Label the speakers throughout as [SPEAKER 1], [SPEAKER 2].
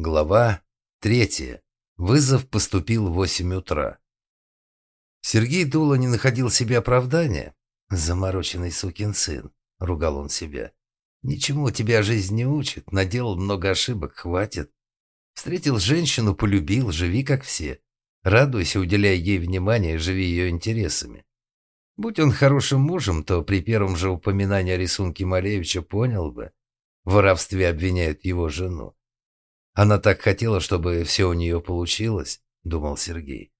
[SPEAKER 1] Глава третья. Вызов поступил в восемь утра. Сергей Дула не находил себе оправдания. «Замороченный сукин сын», — ругал он себя. «Ничему тебя жизнь не учит, наделал много ошибок, хватит. Встретил женщину, полюбил, живи как все. Радуйся, уделяя ей внимание, живи ее интересами. Будь он хорошим мужем, то при первом же упоминании о рисунке Малевича понял бы. В воровстве обвиняют его жену. Она так хотела, чтобы все у нее получилось, думал Сергей.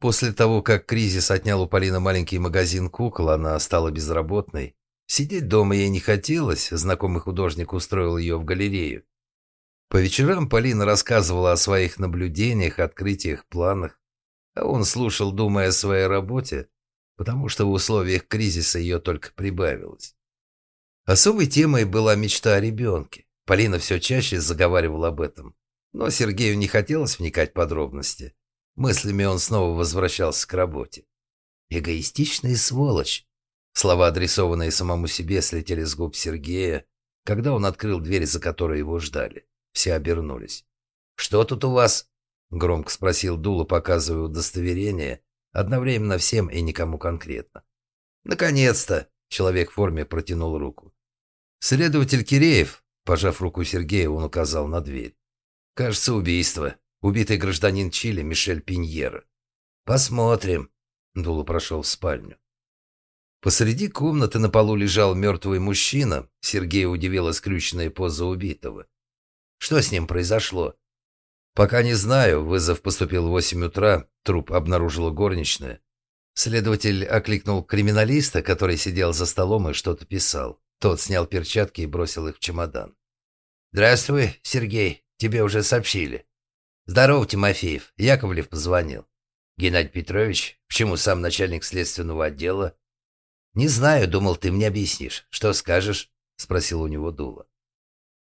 [SPEAKER 1] После того, как кризис отнял у Полины маленький магазин кукол, она стала безработной. Сидеть дома ей не хотелось, знакомый художник устроил ее в галерею. По вечерам Полина рассказывала о своих наблюдениях, открытиях, планах, а он слушал, думая о своей работе, потому что в условиях кризиса ее только прибавилось. Особой темой была мечта о ребенке. Полина все чаще заговаривала об этом, но Сергею не хотелось вникать в подробности. Мыслями он снова возвращался к работе. «Эгоистичная сволочь!» Слова, адресованные самому себе, слетели с губ Сергея, когда он открыл дверь, за которой его ждали. Все обернулись. «Что тут у вас?» — громко спросил Дула, показывая удостоверение, одновременно всем и никому конкретно. «Наконец-то!» — человек в форме протянул руку. «Следователь Киреев», — пожав руку Сергея, он указал на дверь. «Кажется, убийство. Убитый гражданин Чили Мишель Пиньера». «Посмотрим», — Дула прошел в спальню. Посреди комнаты на полу лежал мертвый мужчина. Сергея удивила скрюченная поза убитого. Что с ним произошло? Пока не знаю. Вызов поступил в 8 утра. Труп обнаружила горничная. Следователь окликнул криминалиста, который сидел за столом и что-то писал. Тот снял перчатки и бросил их в чемодан. «Здравствуй, Сергей. Тебе уже сообщили». «Здорово, Тимофеев. Яковлев позвонил». «Геннадий Петрович, почему сам начальник следственного отдела?» «Не знаю, думал, ты мне объяснишь. Что скажешь?» — спросил у него Дула.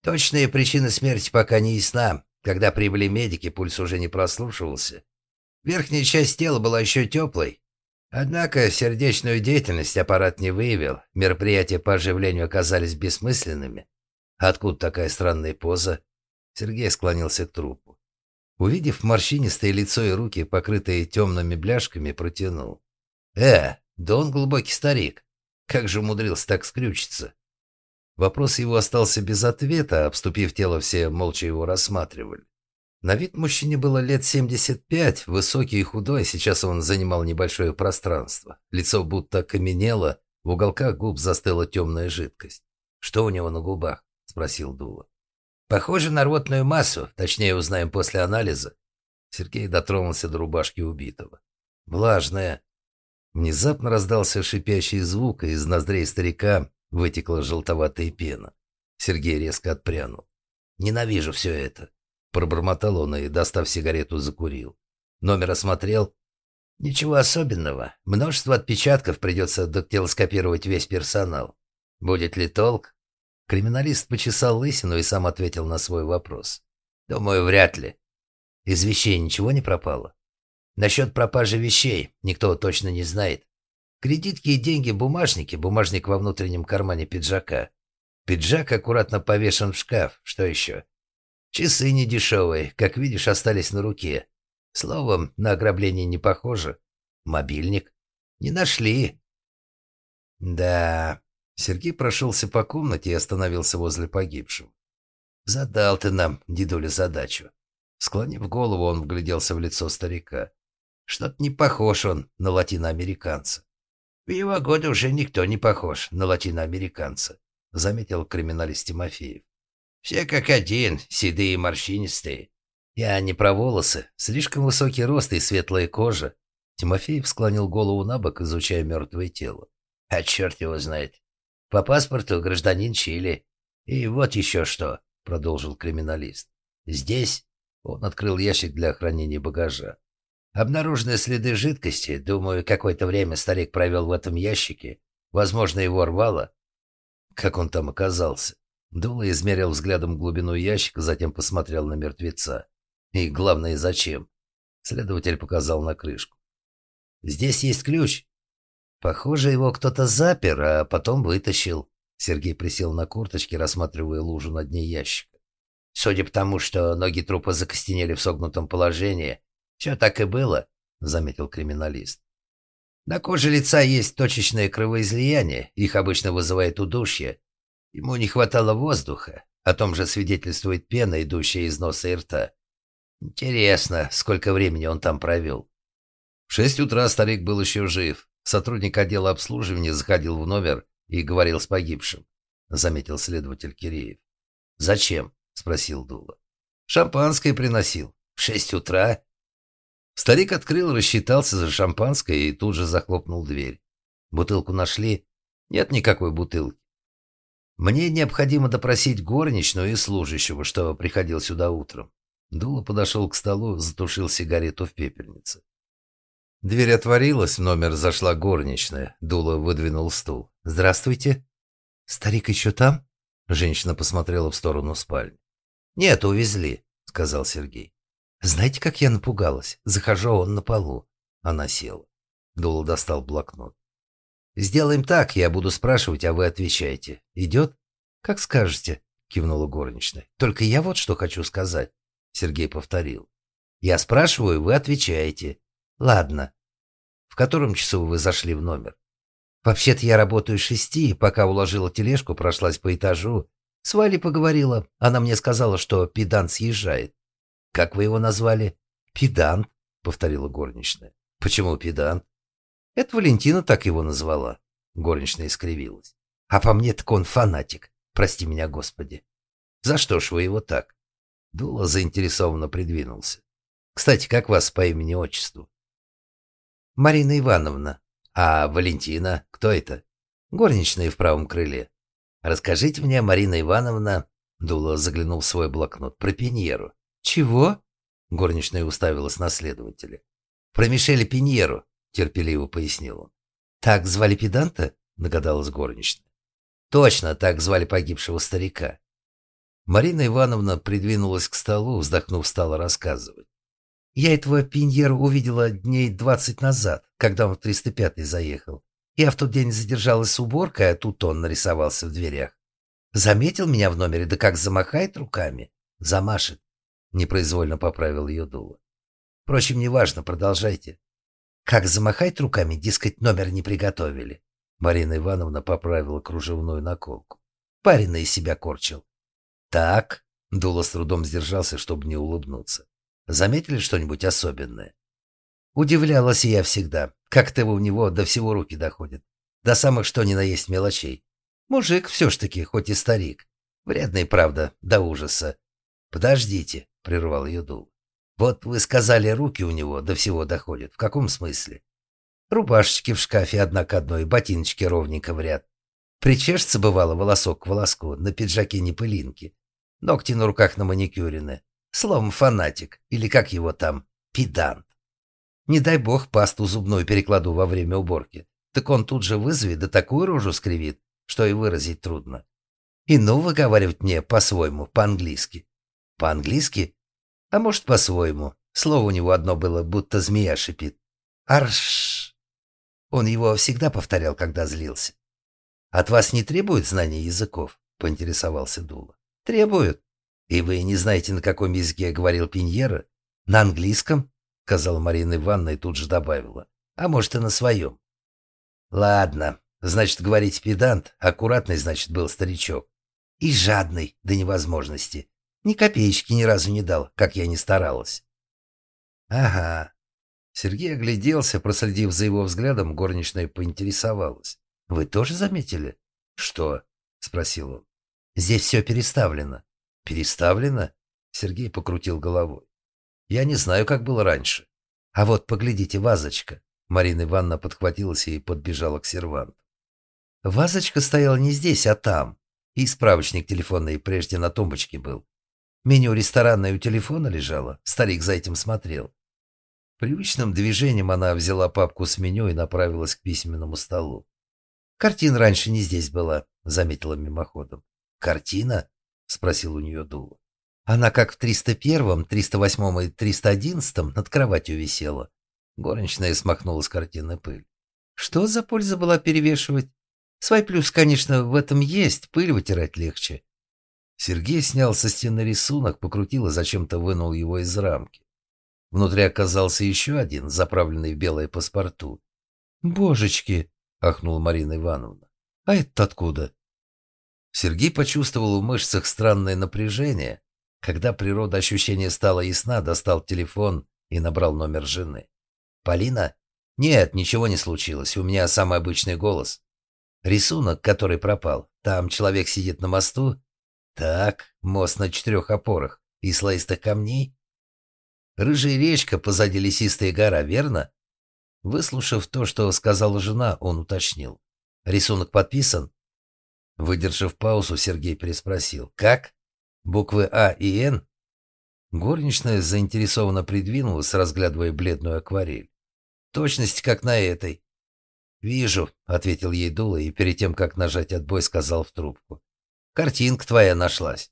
[SPEAKER 1] Точная причина смерти пока не ясна. Когда прибыли медики, пульс уже не прослушивался. Верхняя часть тела была еще теплой. Однако сердечную деятельность аппарат не выявил. Мероприятия по оживлению оказались бессмысленными. Откуда такая странная поза? Сергей склонился к трупу. Увидев морщинистое лицо и руки, покрытые темными бляшками, протянул. «Э, да он глубокий старик. Как же умудрился так скрючиться?» Вопрос его остался без ответа, обступив тело, все молча его рассматривали. На вид мужчине было лет 75, высокий и худой, сейчас он занимал небольшое пространство. Лицо будто каменело, в уголках губ застыла темная жидкость. «Что у него на губах?» – спросил Дула. «Похоже на рвотную массу, точнее узнаем после анализа». Сергей дотронулся до рубашки убитого. «Влажная». Внезапно раздался шипящий звук, и из ноздрей старика Вытекла желтоватая пена. Сергей резко отпрянул. «Ненавижу все это!» Пробормотал он и, достав сигарету, закурил. Номер осмотрел. «Ничего особенного. Множество отпечатков придется дактилоскопировать весь персонал. Будет ли толк?» Криминалист почесал лысину и сам ответил на свой вопрос. «Думаю, вряд ли. Из вещей ничего не пропало?» «Насчет пропажи вещей никто точно не знает. Кредитки и деньги – бумажники, бумажник во внутреннем кармане пиджака. Пиджак аккуратно повешен в шкаф. Что еще? Часы недешевые, как видишь, остались на руке. Словом, на ограбление не похоже. Мобильник. Не нашли. Да. Сергей прошелся по комнате и остановился возле погибшего. Задал ты нам, дедуля, задачу. Склонив голову, он вгляделся в лицо старика. Что-то не похож он на латиноамериканца. В его годы уже никто не похож на латиноамериканца, заметил криминалист Тимофеев. Все как один, седые и морщинистые. Я не про волосы, слишком высокий рост и светлая кожа. Тимофеев склонил голову на бок, изучая мертвое тело. А черт его знает. По паспорту гражданин Чили. И вот еще что, продолжил криминалист. Здесь он открыл ящик для хранения багажа. Обнаружены следы жидкости. Думаю, какое-то время старик провел в этом ящике. Возможно, его рвало. Как он там оказался? Дула измерил взглядом глубину ящика, затем посмотрел на мертвеца. И главное, зачем? Следователь показал на крышку. «Здесь есть ключ». Похоже, его кто-то запер, а потом вытащил. Сергей присел на корточки, рассматривая лужу на дне ящика. «С
[SPEAKER 2] Судя по тому, что ноги трупа закостенели в согнутом положении, все так и было, заметил криминалист. На коже лица есть точечное кровоизлияние, их обычно вызывает удушье. Ему не хватало воздуха, о том же свидетельствует пена, идущая из носа и рта. Интересно, сколько времени он там провел.
[SPEAKER 1] В шесть утра старик был еще жив. Сотрудник отдела обслуживания заходил в номер и говорил с погибшим, заметил следователь Киреев.
[SPEAKER 2] «Зачем?» — спросил Дула.
[SPEAKER 1] «Шампанское приносил.
[SPEAKER 2] В шесть утра?»
[SPEAKER 1] Старик открыл, рассчитался за шампанское и тут же захлопнул дверь.
[SPEAKER 2] «Бутылку нашли?»
[SPEAKER 1] «Нет никакой бутылки.
[SPEAKER 2] Мне необходимо допросить горничную и служащего, что приходил сюда утром.
[SPEAKER 1] Дула подошел к столу, затушил сигарету в пепельнице. Дверь отворилась, в номер зашла горничная. Дула выдвинул стул.
[SPEAKER 2] «Здравствуйте».
[SPEAKER 1] «Старик еще там?» Женщина посмотрела в сторону спальни.
[SPEAKER 2] «Нет, увезли», — сказал Сергей.
[SPEAKER 1] «Знаете, как я напугалась? Захожу, а он на полу». Она села. Дула достал блокнот.
[SPEAKER 2] «Сделаем так, я буду спрашивать, а вы отвечаете. Идет?»
[SPEAKER 1] «Как скажете», — кивнула горничная. «Только я вот что хочу сказать», —
[SPEAKER 2] Сергей повторил. «Я спрашиваю, вы отвечаете. Ладно. В котором часу вы зашли в номер?» «Вообще-то я работаю шести, пока уложила тележку, прошлась по этажу. С Валей поговорила. Она мне сказала, что педант съезжает. Как вы его назвали?»
[SPEAKER 1] «Педант», — повторила горничная.
[SPEAKER 2] «Почему педант?»
[SPEAKER 1] Это Валентина так его назвала. Горничная искривилась. А по мне так он фанатик. Прости меня, Господи.
[SPEAKER 2] За что ж вы его так?
[SPEAKER 1] Дула заинтересованно придвинулся. Кстати, как вас по имени-отчеству?
[SPEAKER 2] Марина Ивановна. А Валентина? Кто это?
[SPEAKER 1] Горничная в правом крыле.
[SPEAKER 2] Расскажите мне, Марина Ивановна, Дула заглянул в свой блокнот, про Пиньеру.
[SPEAKER 1] Чего?
[SPEAKER 2] Горничная уставилась на следователя.
[SPEAKER 1] Про Мишеля Пиньеру. — терпеливо пояснил он.
[SPEAKER 2] «Так звали педанта?»
[SPEAKER 1] — догадалась горничная.
[SPEAKER 2] «Точно, так звали погибшего старика».
[SPEAKER 1] Марина Ивановна придвинулась к столу, вздохнув, стала рассказывать.
[SPEAKER 2] «Я этого Пиньера увидела дней двадцать назад, когда он в 305-й заехал. Я в тот день задержалась с уборкой, а тут он нарисовался в дверях. Заметил меня в номере, да как замахает руками. Замашет. Непроизвольно поправил ее дуло. Впрочем, неважно, продолжайте. Как замахать руками, дескать, номер не приготовили. Марина Ивановна поправила кружевную наколку. Парень из себя корчил. Так, Дула с трудом сдержался, чтобы не улыбнуться. Заметили что-нибудь особенное? Удивлялась я всегда, как-то у него до всего руки доходят. До самых что ни на есть мелочей. Мужик все ж таки, хоть и старик. Вредный, правда, до ужаса. Подождите, прервал ее Дул. Вот вы сказали, руки у него до всего доходят. В каком смысле? Рубашечки в шкафе одна к одной, ботиночки ровненько в ряд. Причешется, бывало, волосок к волоску, на пиджаке не пылинки. Ногти на руках на маникюрины. Словом, фанатик. Или как его там? Педант. Не дай бог пасту зубную перекладу во время уборки. Так он тут же вызовет, да такую рожу скривит, что и выразить трудно. И ну выговаривать мне по-своему, по-английски. По-английски? А может, по-своему. Слово у него одно было, будто змея шипит. Арш! Он его всегда повторял, когда злился. «От вас не требуют знания языков?» — поинтересовался Дула. «Требуют. И вы не знаете, на каком языке говорил Пиньера? На английском?» — сказала Марина Ивановна и тут же добавила. «А может, и на своем». «Ладно. Значит, говорить педант. Аккуратный, значит, был старичок. И жадный до невозможности. Ни копеечки ни разу не дал, как я не старалась.
[SPEAKER 1] Ага. Сергей огляделся, проследив за его взглядом, горничная поинтересовалась.
[SPEAKER 2] Вы тоже заметили?
[SPEAKER 1] Что? Спросил он.
[SPEAKER 2] Здесь все переставлено.
[SPEAKER 1] Переставлено? Сергей покрутил головой. Я не знаю, как было раньше.
[SPEAKER 2] А вот поглядите, вазочка. Марина Ивановна подхватилась и подбежала к серванту. Вазочка стояла не здесь, а там. И справочник телефонный прежде на тумбочке был. Меню ресторанное у телефона лежало. Старик за этим смотрел. Привычным движением она взяла папку с меню и направилась к письменному столу. «Картина раньше не здесь была», — заметила мимоходом.
[SPEAKER 1] «Картина?» — спросил у нее Дула.
[SPEAKER 2] «Она как в 301-м, 308-м и 311-м над кроватью висела». Горничная смахнула с картины пыль. «Что за польза была перевешивать? Свой плюс, конечно, в этом есть, пыль вытирать легче.
[SPEAKER 1] Сергей снял со стены рисунок, покрутил и зачем-то вынул его из рамки. Внутри оказался еще один, заправленный в белое паспорту.
[SPEAKER 2] «Божечки!»
[SPEAKER 1] — ахнула Марина Ивановна.
[SPEAKER 2] «А это откуда?»
[SPEAKER 1] Сергей почувствовал в мышцах странное напряжение. Когда природа ощущения стала ясна, достал телефон и набрал номер жены. «Полина?» «Нет, ничего не случилось. У меня самый обычный голос. Рисунок, который пропал. Там человек сидит на мосту. Так, мост на четырех опорах и слоистых камней. Рыжая речка, позади лесистая гора, верно?» Выслушав то, что сказала жена, он уточнил. «Рисунок подписан?» Выдержав паузу, Сергей переспросил. «Как? Буквы А и Н?» Горничная заинтересованно придвинулась, разглядывая бледную акварель. «Точность, как на этой». «Вижу», — ответил ей Дула и перед тем, как нажать отбой, сказал в трубку. «Картинка твоя нашлась».